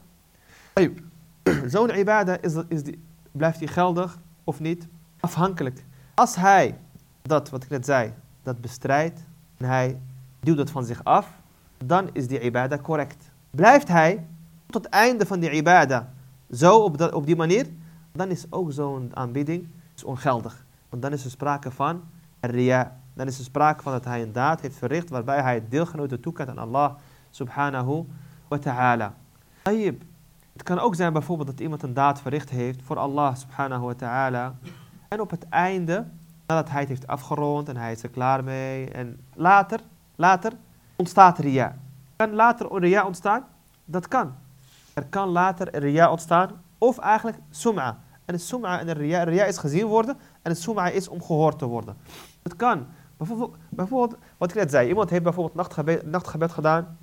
Zo'n ibada, is, is die, blijft die geldig of niet? Afhankelijk. Als hij dat, wat ik net zei, dat bestrijdt en hij duwt dat van zich af, dan is die ibada correct. Blijft hij tot het einde van die ibada zo op, op die manier, dan is ook zo'n aanbidding ongeldig. Want dan is er sprake van ria. Dan is er sprake van dat hij een daad heeft verricht waarbij hij het deelgenoten toekent aan Allah subhanahu wa ta'ala. Het kan ook zijn bijvoorbeeld dat iemand een daad verricht heeft voor Allah subhanahu wa ta'ala. En op het einde, nadat hij het heeft afgerond en hij is er klaar mee. En later, later ontstaat ria. Kan later ria ontstaan? Dat kan. Er kan later een ria ontstaan. Of eigenlijk sum'a. En de sum'a en de ria, ria is gezien worden. En de sum'a is om gehoord te worden. Het kan. Bijvoorbeeld, bijvoorbeeld, wat ik net zei. Iemand heeft bijvoorbeeld nachtgebed, nachtgebed gedaan.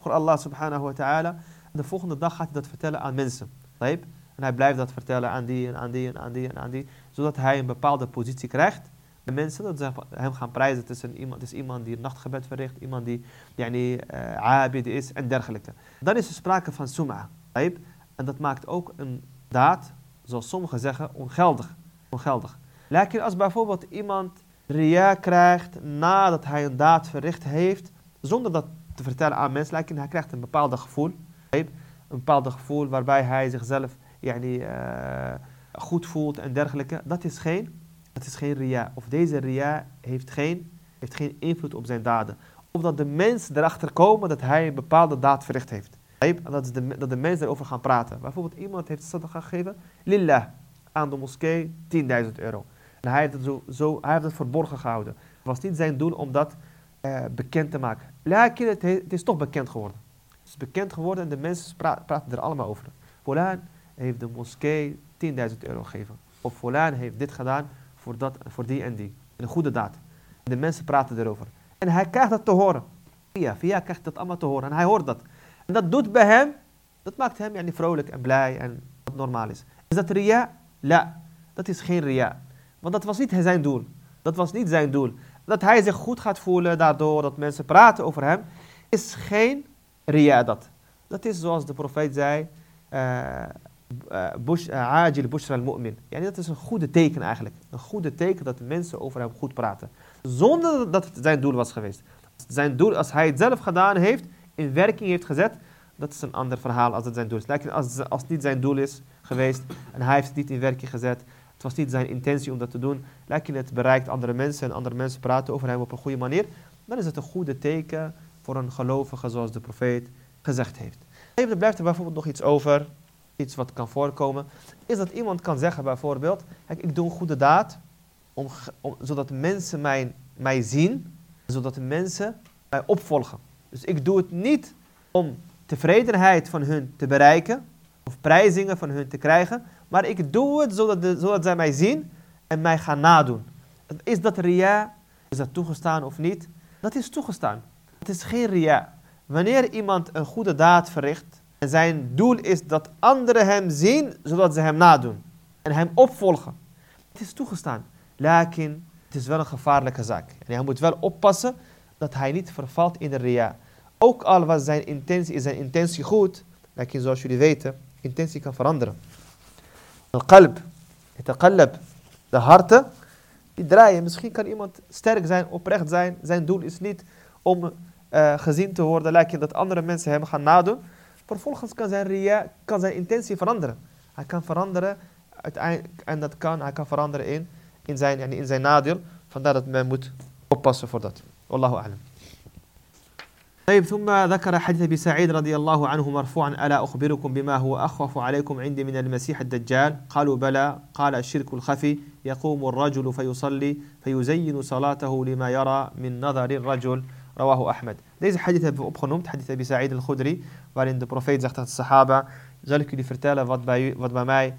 Voor Allah subhanahu wa ta'ala. En de volgende dag gaat hij dat vertellen aan mensen. En hij blijft dat vertellen aan die en aan die en aan die en aan die. Zodat hij een bepaalde positie krijgt. Mensen dat ze hem gaan prijzen. Het is, een, iemand, het is iemand die nachtgebed verricht. Iemand die yani, uh, is en dergelijke. Dan is er sprake van sum'a. En dat maakt ook een daad, zoals sommigen zeggen, ongeldig. ongeldig. Lekker als bijvoorbeeld iemand ria krijgt nadat hij een daad verricht heeft, zonder dat te vertellen aan mensen, lijkt hij krijgt een bepaald gevoel. Een bepaald gevoel waarbij hij zichzelf yani, uh, goed voelt en dergelijke. Dat is geen, dat is geen ria. Of deze ria heeft geen, heeft geen invloed op zijn daden. Of dat de mensen erachter komen dat hij een bepaalde daad verricht heeft. En dat, de, dat de mensen erover gaan praten. Bijvoorbeeld iemand heeft sadaqa gegeven, lillah, aan de moskee 10.000 euro. En hij heeft, het zo, zo, hij heeft het verborgen gehouden. Het was niet zijn doel om dat uh, bekend te maken. Lekker, het, het, is toch bekend geworden. Het is bekend geworden en de mensen praten er allemaal over. Volaan heeft de moskee 10.000 euro gegeven. Of Volaan heeft dit gedaan voor, dat, voor die en die. Een goede daad. De mensen praten erover. En hij krijgt dat te horen. Via, via krijgt dat allemaal te horen. En hij hoort dat. En dat doet bij hem, dat maakt hem yani, vrolijk en blij en wat normaal is. Is dat ria? La, dat is geen ria. Want dat was niet zijn doel. Dat was niet zijn doel. Dat hij zich goed gaat voelen daardoor, dat mensen praten over hem, is geen ria dat. Dat is zoals de profeet zei, uh, ajil bushra al-mu'min. Dat is een goede teken eigenlijk. Een goede teken dat de mensen over hem goed praten. Zonder dat het zijn doel was geweest. Zijn doel, als hij het zelf gedaan heeft, in werking heeft gezet, dat is een ander verhaal als het zijn doel is. als, als het niet zijn doel is geweest en hij heeft het niet in werking gezet, het was niet zijn intentie om dat te doen, lijkt het bereikt andere mensen en andere mensen praten over hem op een goede manier, dan is het een goede teken voor een gelovige zoals de profeet gezegd heeft. Even blijft er bijvoorbeeld nog iets over, iets wat kan voorkomen, is dat iemand kan zeggen bijvoorbeeld, ik doe een goede daad, om, zodat mensen mij, mij zien, zodat mensen mij opvolgen. Dus ik doe het niet om tevredenheid van hun te bereiken of prijzingen van hun te krijgen, maar ik doe het zodat, de, zodat zij mij zien en mij gaan nadoen. Is dat ria? Is dat toegestaan of niet? Dat is toegestaan. Het is geen ria. Wanneer iemand een goede daad verricht zijn doel is dat anderen hem zien zodat ze hem nadoen en hem opvolgen. Het is toegestaan. Lakin, het is wel een gevaarlijke zaak. En hij moet wel oppassen dat hij niet vervalt in de ria. Ook al was zijn intentie, is zijn intentie goed, maar zoals jullie weten, intentie kan veranderen. Een qalb, qalb, de harten, die draaien. Misschien kan iemand sterk zijn, oprecht zijn. Zijn doel is niet om uh, gezien te worden, lijkt dat andere mensen hem gaan nadoen. Vervolgens kan zijn, ria, kan zijn intentie veranderen. Hij kan veranderen, uiteindelijk, en dat kan, hij kan veranderen in, in, zijn, in zijn nadeel. Vandaar dat men moet oppassen voor dat. Wallahu a'lam. طيب ثم ذكر حديث ابي سعيد رضي الله عنه مرفوعا الا اخبركم بما هو اخوف عليكم عندي من المسيح الدجال قالوا بلى قال الشرك الخفي يقوم الرجل فيصلي فيزين صلاته لما يرى من نظر الرجل Rawahu Ahmed. Deze hadith hebben we opgenoemd, hadith Abi Sa'id al-Khudri, waarin de profeet zegt aan de sahaba, zal ik jullie vertellen wat bij, wat bij mij,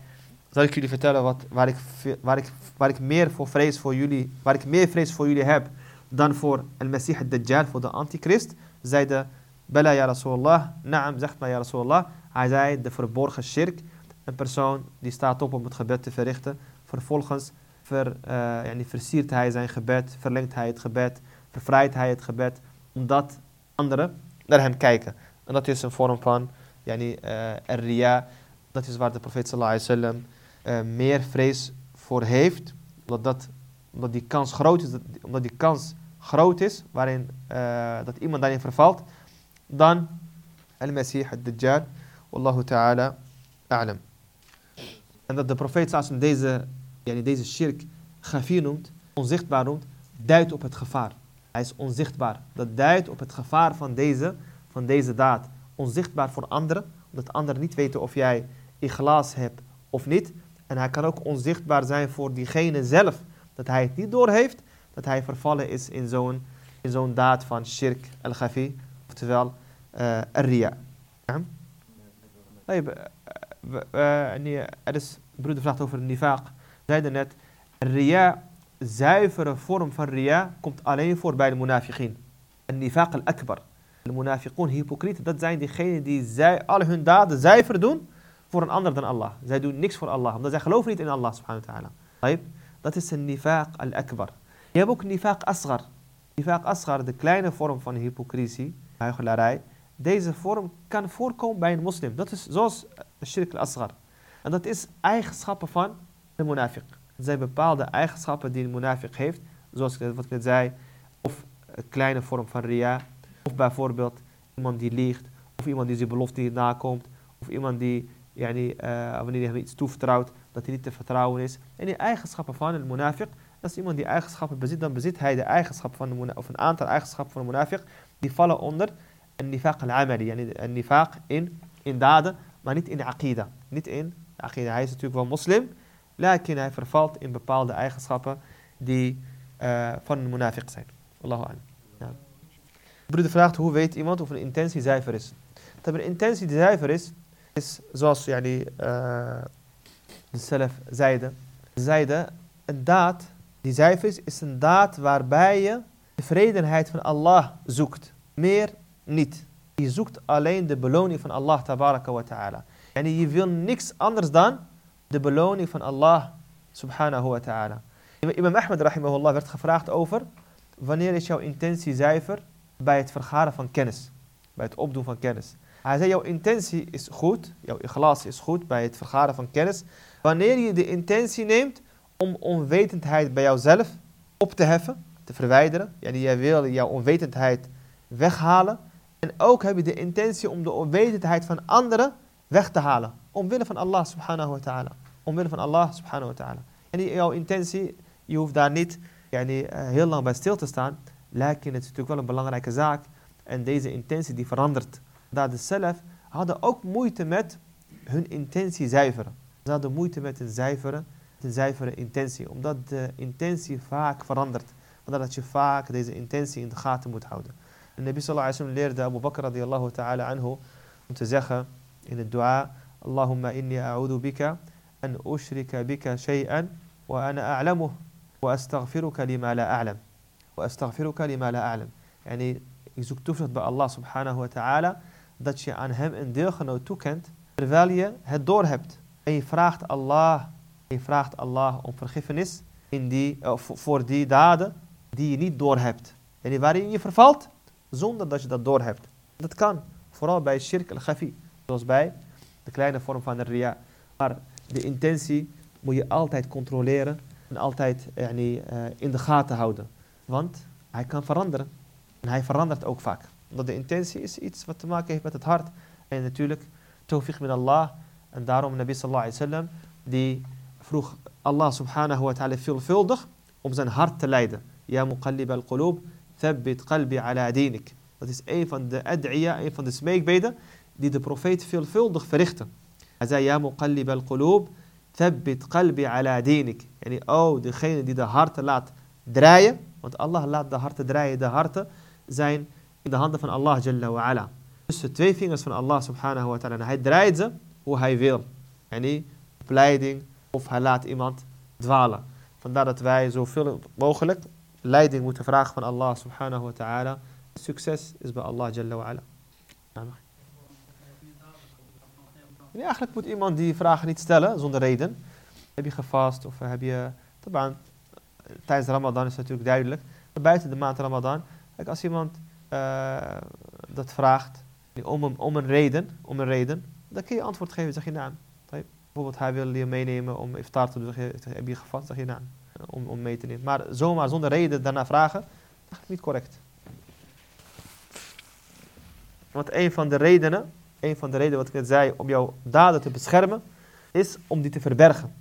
zal ik jullie vertellen wat, waar, ik, waar, ik, waar ik meer voor vrees voor jullie, waar ik meer vrees voor jullie heb dan voor al-Masih al-Dajjal, voor de antichrist, zeiden, Bela ya Rasulullah, naam, zegt mij ya Rasulullah, Hij zei, de verborgen shirk, een persoon die staat op om het gebed te verrichten, vervolgens ver, eh, uh, yani versiert hij zijn gebed, verlengt hij het gebed, vervrijdt hij het gebed, omdat anderen naar hem kijken. En dat is een vorm van yani, ria. Dat is waar de profeet sallallahu wasallam uh, meer vrees voor heeft. Omdat, dat, omdat die kans groot is, omdat die kans groot is, waarin uh, dat iemand daarin vervalt, dan al-Masih al-Dajjal. Wallahu ta'ala a'lam. En dat de profeet sallallahu deze, yani deze shirk gafir noemt, onzichtbaar noemt, duidt op het gevaar. Hij is onzichtbaar. Dat duidt op het gevaar van deze, van deze daad. Onzichtbaar voor anderen, omdat anderen niet weten of jij iglaas hebt of niet. En hij kan ook onzichtbaar zijn voor diegene zelf, dat hij het niet doorheeft, dat hij vervallen is in zo'n zo'n daad van shirk al-ghafi, oftewel uh, ria Ja? Er is, de broeder vraagt over nifaq. We zeiden net, ria zuivere vorm van ria komt alleen voor bij de munafiqin. En nifaq al-akbar. De munafiqun, hypocrieten, dat zijn diegenen die zij, al hun daden zuiver doen voor een ander dan Allah. Zij doen niks voor Allah, omdat zij geloven niet in Allah subhanahu wa ta'ala. Dat is een nifaq al-akbar. Je hebt ook nifaq asghar. Nifaq asghar, de kleine vorm van hypocrisie, huichelarij. Deze vorm kan voorkomen bij een moslim. Dat is zoals shirk al-asghar. En dat is eigenschappen van de munafiq. Er zijn bepaalde eigenschappen die een munafiq heeft, zoals wat ik net zei, of een kleine vorm van ria, of bijvoorbeeld iemand die liegt, of iemand die zijn belofte niet nakomt, of iemand die, yani, uh, wanneer hij iets toevertrouwt, dat hij niet te vertrouwen is. En die eigenschappen van een munafiq, als iemand die eigenschappen bezit, dan bezit hij de eigenschappen van de of een aantal eigenschappen van de munafiq, die vallen onder een nifaq al-amali, yani een nifaq in, in daden, maar niet in aqida. Niet in aqida. Hij is natuurlijk wel moslim, Lakin hij vervalt in bepaalde eigenschappen die uh, van een munafiq zijn. Allahu a'lam. Ja. De broeder vraagt hoe weet iemand of een intentie zuiver is. Dat een intentie zuiver is, is zoals yani, uh, de zelf zeiden. Zeiden, een daad die zuiver is, is een daad waarbij je de vredenheid van Allah zoekt. Meer niet. Je zoekt alleen de beloning van Allah tabaraka wa ta'ala. En je wil niks anders dan de beloning van Allah subhanahu wa ta'ala. Imam Ahmed rahimahullah werd gevraagd over wanneer is jouw intentie zuiver bij het vergaren van kennis. Bij het opdoen van kennis. Hij zei jouw intentie is goed, jouw iglas is goed bij het vergaren van kennis. Wanneer je de intentie neemt om onwetendheid bij jouzelf op te heffen, te verwijderen. Ja, jij wil jouw onwetendheid weghalen. En ook heb je de intentie om de onwetendheid van anderen weg te halen. Omwille van Allah subhanahu wa ta'ala. Omwille van Allah subhanahu wa ta'ala. En jouw intentie, je hoeft daar niet yani, uh, heel lang bij stil te staan. Lijken het natuurlijk wel een belangrijke zaak. En deze intentie die verandert. Daar zelf hadden ook moeite met hun intentie zuiveren. Ze hadden moeite met een zuivere, zuivere intentie. Omdat de intentie vaak verandert. Omdat je vaak deze intentie in de gaten moet houden. En Nabi sallallahu alaihi wasallam leerde Abu Bakr radiallahu ta'ala anhu om te zeggen in het dua Allahumma inni a'udhu bika shay'an wa ana a'lamuh wa astaghfiruka lima la a'lam wa astaghfiruka lima la a'lam yani ik zoek toevlucht bij Allah subhanahu wa ta'ala dat je aan hem een deelgenoot toekent terwijl je het doorhebt en je vraagt Allah je vraagt Allah om vergiffenis in die, uh, voor die daden die je niet doorhebt En waarin je vervalt, zonder dat je dat doorhebt. Dat kan, vooral bij shirk al-ghafi, zoals bij de kleine vorm van de ria. Maar de intentie moet je altijd controleren en altijd yani, uh, in de gaten houden. Want hij kan veranderen. En hij verandert ook vaak. Omdat de intentie is iets wat te maken heeft met het hart. En natuurlijk, tawfiq min Allah. En daarom Nabi sallallahu alayhi wasallam, die vroeg Allah subhanahu wa ta'ala veelvuldig om zijn hart te leiden. Ja muqallib al-qulub, thabbit qalbi ala dinik. Dat is een van de ad'iya, een van de smeekbeden die de profeet veelvuldig verrichtte. Hij zei, ja muqallib al-qulub, thabbit qalbi ala dinik. En oh, degene die de harten laat draaien, want Allah laat de harten draaien, de harten zijn in de handen van Allah Jalla wa ala. Dus de twee vingers van Allah subhanahu wa ta'ala. Hij draait ze hoe hij wil. En opleiding of hij laat iemand dwalen. Vandaar dat wij zoveel mogelijk leiding moeten vragen van Allah subhanahu wa ta'ala. Succes is bij Allah Jalla wa ala. Ja, eigenlijk moet iemand die vragen niet stellen zonder reden. Heb je gevast of heb je... Tijdens Ramadan is het natuurlijk duidelijk. Buiten de maand Ramadan. Als iemand uh, dat vraagt om een, om een reden, om een reden, dan kun je antwoord geven, zeg je naam. Bijvoorbeeld, hij wil je meenemen om iftar te doen, heb je gevat, zeg je naam. Om, om mee te nemen. Maar zomaar zonder reden daarna vragen, dat is niet correct. Want een van de redenen, een van de redenen wat ik net zei, om jouw daden te beschermen, is om die te verbergen.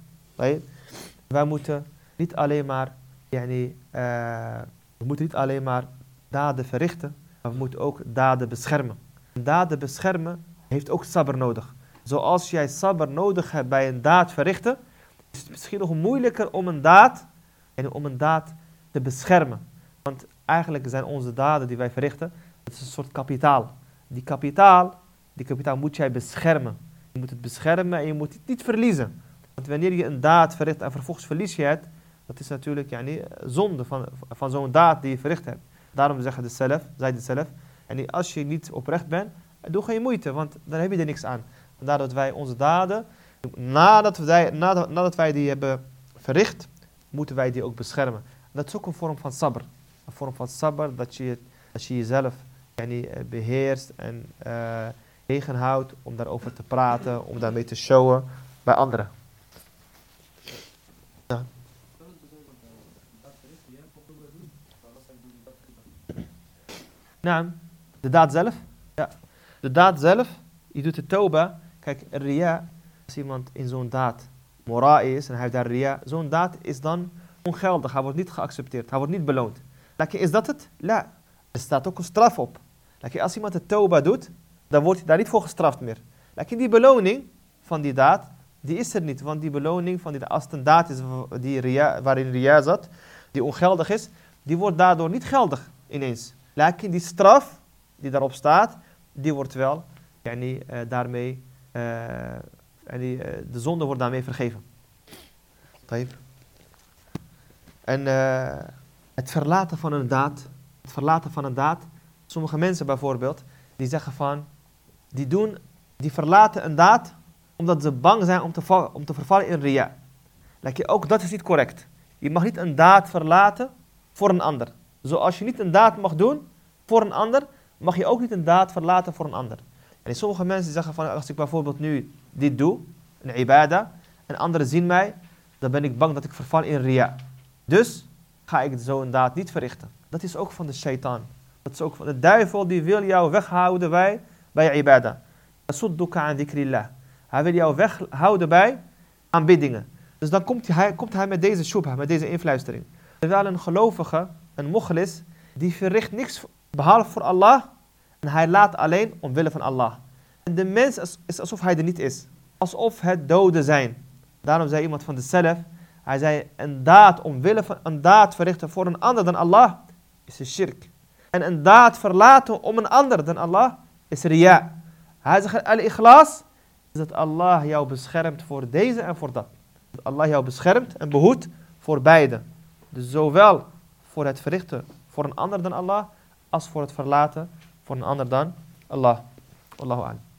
Wij moeten niet alleen maar, yani, uh, we moeten niet alleen maar daden verrichten, maar we moeten ook daden beschermen. Daden beschermen heeft ook sabber nodig. Zoals jij sabber nodig hebt bij een daad verrichten, is het misschien nog moeilijker om een daad, en om een daad te beschermen. Want eigenlijk zijn onze daden die wij verrichten, het is een soort kapitaal. Die kapitaal, die kapitaal moet jij beschermen. Je moet het beschermen en je moet het niet verliezen. Want wanneer je een daad verricht en vervolgens verlies je het, dat is natuurlijk yani, zonde van, van zo'n daad die je verricht hebt. Daarom zeggen de zelf, zei de zelf, en als je niet oprecht bent, doe geen moeite, want dan heb je er niks aan. Vandaar dat wij onze daden, nadat wij, nadat, nadat wij die hebben verricht, moeten wij die ook beschermen. Dat is ook een vorm van sabr. Een vorm van sabr, dat je, dat je jezelf yani, eh, beheerst en uh, tegenhoudt om daarover te praten, om daarmee te showen bij anderen. Ja. Nou, de daad zelf? Ja. De daad zelf, je doet de toba. Kijk, ria, als iemand in zo'n daad mora is en hij heeft daar ria, zo'n daad is dan ongeldig. Hij wordt niet geaccepteerd, hij wordt niet beloond. Like, is dat het? La. Er staat ook een straf op. Like, als iemand de toba doet, dan wordt hij daar niet voor gestraft meer. Like, die beloning van die daad, die is er niet. Want die beloning van die, als het een daad is die waarin ria zat, die ongeldig is, die wordt daardoor niet geldig ineens. Lakin die straf die daarop staat, die wordt wel yani, uh, daarmee, uh, yani, uh, de zonde wordt daarmee vergeven. En het verlaten van een daad, het verlaten van een daad, sommige mensen bijvoorbeeld, die zeggen van, die doen, die verlaten een daad omdat ze bang zijn om te, om te vervallen in ria. Like, ook dat is niet correct. Je mag niet een daad verlaten voor een ander. Zoals je niet een daad mag doen voor een ander, mag je ook niet een daad verlaten voor een ander. En sommige mensen zeggen van, als ik bijvoorbeeld nu dit doe, een ibada, en anderen zien mij, dan ben ik bang dat ik verval in ria. Dus ga ik zo'n daad niet verrichten. Dat is ook van de shaitaan. Dat is ook van de duivel, die wil jou weghouden bij, bij ibada. Hij wil jou weghouden bij aanbiddingen. Dus dan komt hij, komt hij met deze shubha, met deze influistering. Terwijl een gelovige, een mochlis, die verricht niks behalve voor Allah. En hij laat alleen omwille van Allah. En de mens is, is alsof hij er niet is. Alsof het doden zijn. Daarom zei iemand van de zelf, hij zei, een daad omwille van een daad verrichten voor een ander dan Allah is een shirk. En een daad verlaten om een ander dan Allah is ria. Hij zegt, al-ikhlas is dat Allah jou beschermt voor deze en voor dat. Dat Allah jou beschermt en behoedt voor beide. Dus zowel voor het verrichten voor een ander dan Allah, als voor het verlaten voor een ander dan Allah. Wallahu a'lam.